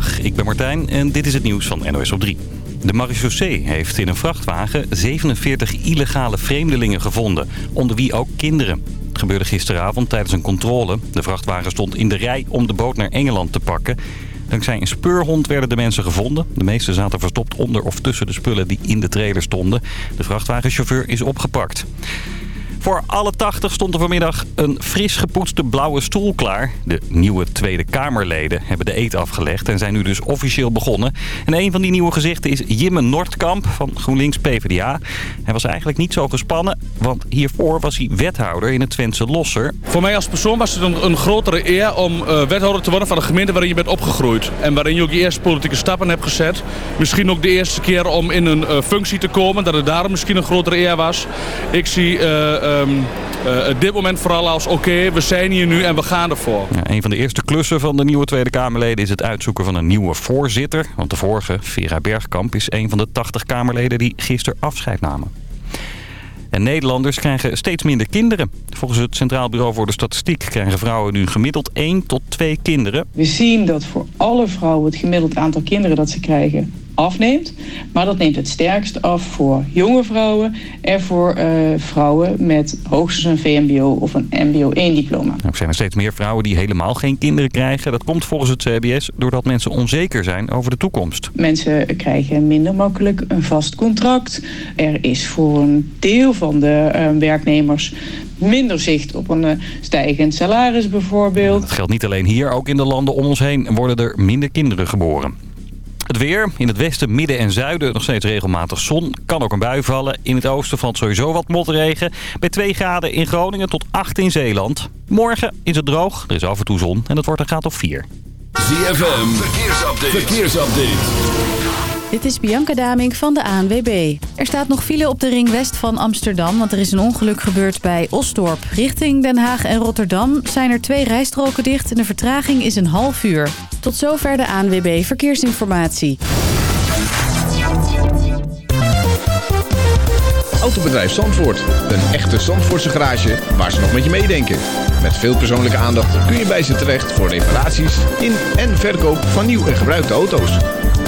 Ik ben Martijn en dit is het nieuws van NOS op 3. De marechaussee heeft in een vrachtwagen 47 illegale vreemdelingen gevonden, onder wie ook kinderen. Het gebeurde gisteravond tijdens een controle. De vrachtwagen stond in de rij om de boot naar Engeland te pakken. Dankzij een speurhond werden de mensen gevonden. De meeste zaten verstopt onder of tussen de spullen die in de trailer stonden. De vrachtwagenchauffeur is opgepakt. Voor alle 80 stond er vanmiddag een fris gepoetste blauwe stoel klaar. De nieuwe Tweede Kamerleden hebben de eet afgelegd en zijn nu dus officieel begonnen. En een van die nieuwe gezichten is Jimme Noordkamp van GroenLinks PvdA. Hij was eigenlijk niet zo gespannen, want hiervoor was hij wethouder in het Twentse Losser. Voor mij als persoon was het een, grotere eer om uh, wethouder te worden van de gemeente waarin je bent opgegroeid. En waarin je ook je eerste politieke stappen hebt gezet. Misschien ook de eerste keer om in een uh, functie te komen, dat het daarom misschien een grotere eer was. Ik zie... Uh, um, uh, dit moment vooral als oké, okay, we zijn hier nu en we gaan ervoor. Ja, een van de eerste klussen van de nieuwe Tweede Kamerleden is het uitzoeken van een nieuwe voorzitter. Want de vorige, Vera Bergkamp, is een van de 80 Kamerleden die gisteren afscheid namen. En Nederlanders krijgen steeds minder kinderen. Volgens het Centraal Bureau voor de Statistiek krijgen vrouwen nu gemiddeld 1 tot 2 kinderen. We zien dat voor alle vrouwen het gemiddeld aantal kinderen dat ze krijgen afneemt. Maar dat neemt het sterkst af voor jonge vrouwen en voor uh, vrouwen met hoogstens een VMBO of een MBO-1-diploma. Nou, er zijn er steeds meer vrouwen die helemaal geen kinderen krijgen. Dat komt volgens het CBS doordat mensen onzeker zijn over de toekomst. Mensen krijgen minder makkelijk een vast contract. Er is voor een deel van de uh, werknemers minder zicht op een uh, stijgend salaris bijvoorbeeld. Dat geldt niet alleen hier, ook in de landen om ons heen worden er minder kinderen geboren. Het weer. In het westen, midden en zuiden nog steeds regelmatig zon. Kan ook een bui vallen. In het oosten valt sowieso wat motregen. Bij 2 graden in Groningen tot 8 in Zeeland. Morgen is het droog. Er is af en toe zon. En het wordt een graad of 4. ZFM. Verkeersupdate. Verkeersupdate. Dit is Bianca Daming van de ANWB. Er staat nog file op de ring west van Amsterdam... want er is een ongeluk gebeurd bij Osdorp. Richting Den Haag en Rotterdam zijn er twee rijstroken dicht... en de vertraging is een half uur. Tot zover de ANWB Verkeersinformatie. Autobedrijf Zandvoort. Een echte Zandvoortse garage waar ze nog met je meedenken. Met veel persoonlijke aandacht kun je bij ze terecht... voor reparaties in en verkoop van nieuw en gebruikte auto's.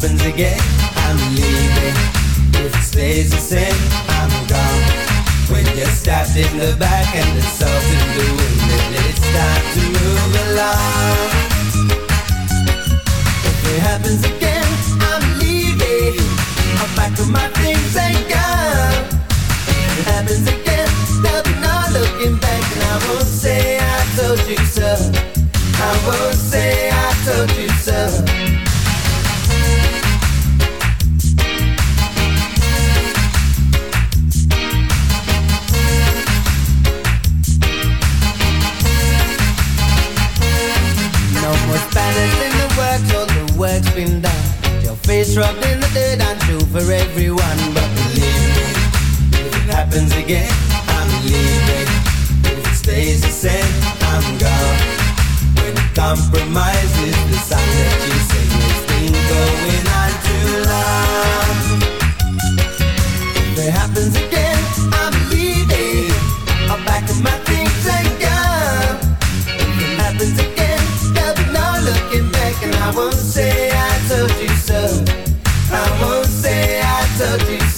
Happens again, I'm leaving. If it stays the same, I'm gone. When you're stabbed in the back and the salt in the wind, then it's time to move along. If it happens again, I'm leaving. I'll pack up my things and go. If it happens again, there'll looking back, and I won't say I told you so. I won't been done. Your face rubbed in the dirt and true for everyone. But believe me, if it happens again, I'm leaving. If it stays the same, I'm gone. When compromise is the song that you sing, it's been going on too long. If it happens again, I'm leaving. I'll pack up my things and go. If it happens again, there'll be no looking back, and I won't say told you so. I won't say I told you so.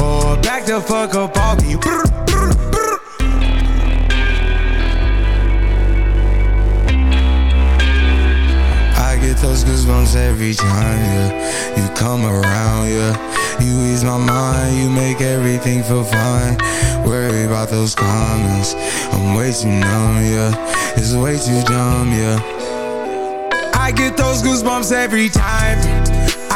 Oh, back the fuck up all me. brr, brr, brr. I get those goosebumps every time, yeah. You come around, yeah. You ease my mind, you make everything feel fine. Worry about those comments I'm way too numb, yeah. It's way too dumb, yeah. I get those goosebumps every time.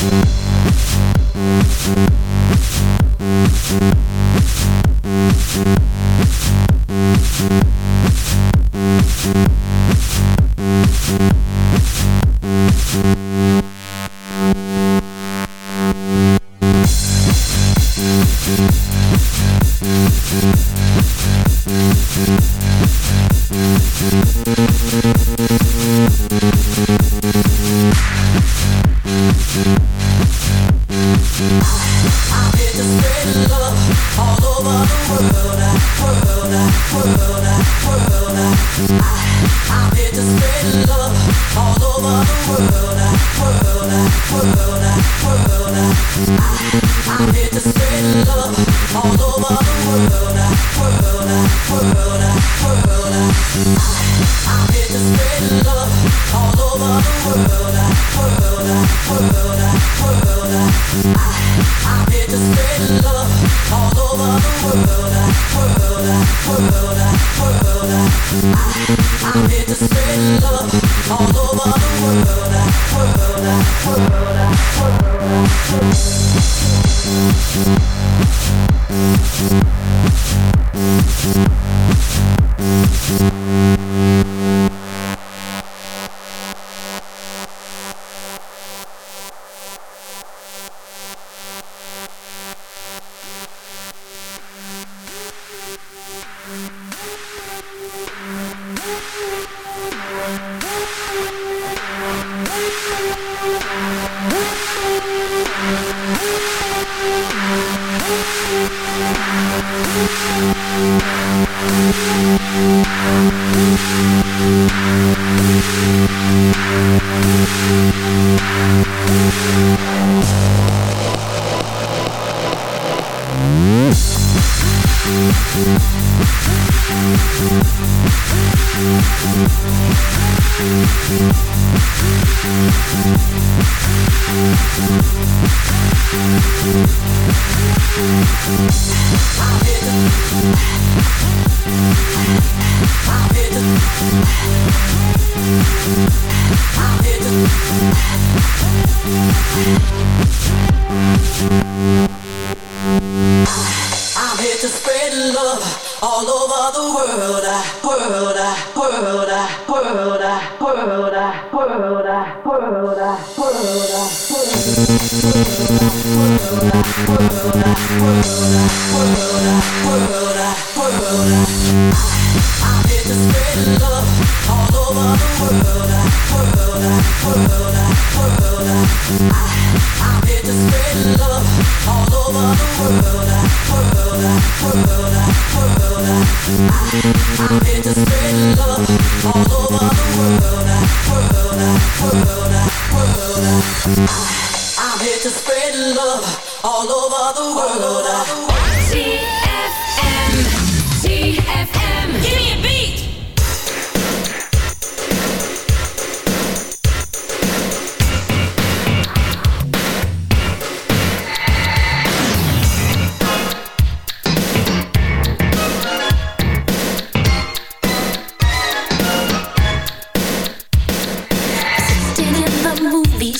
Thank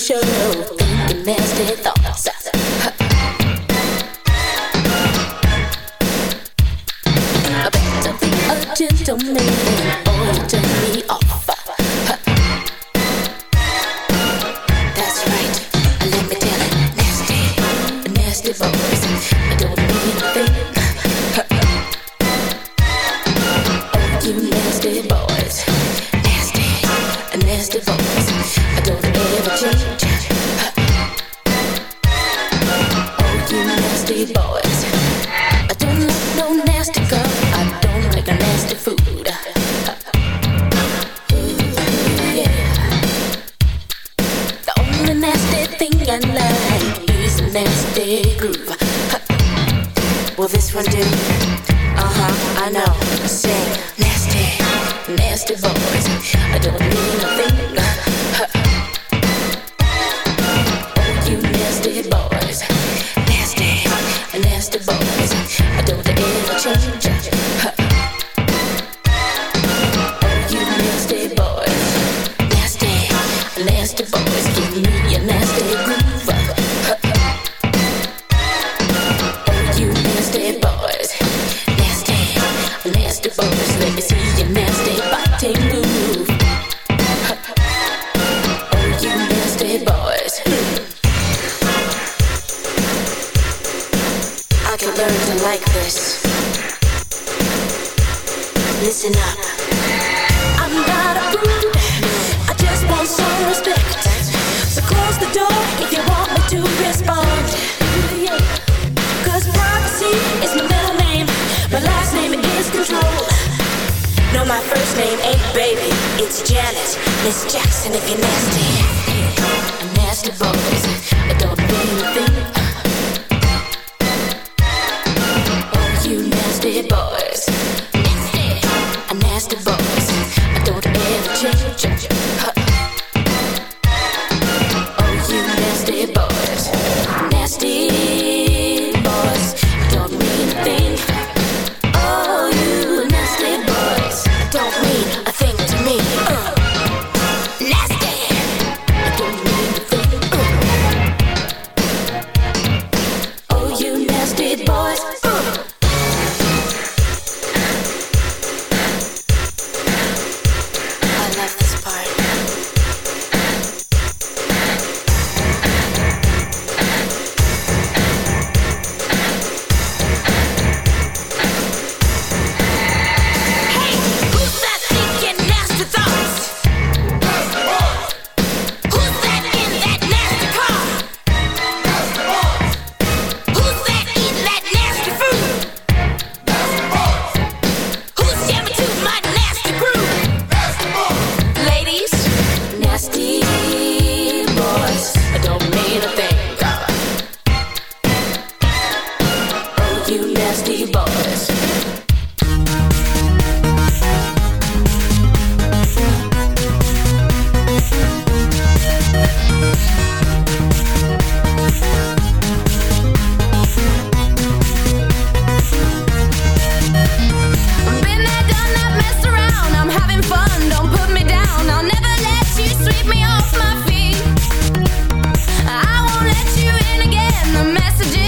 show the nasty thoughts. I better be a. first name ain't baby, it's Janet. Miss Jackson if you're nasty. a nasty boys. i want to let you in again.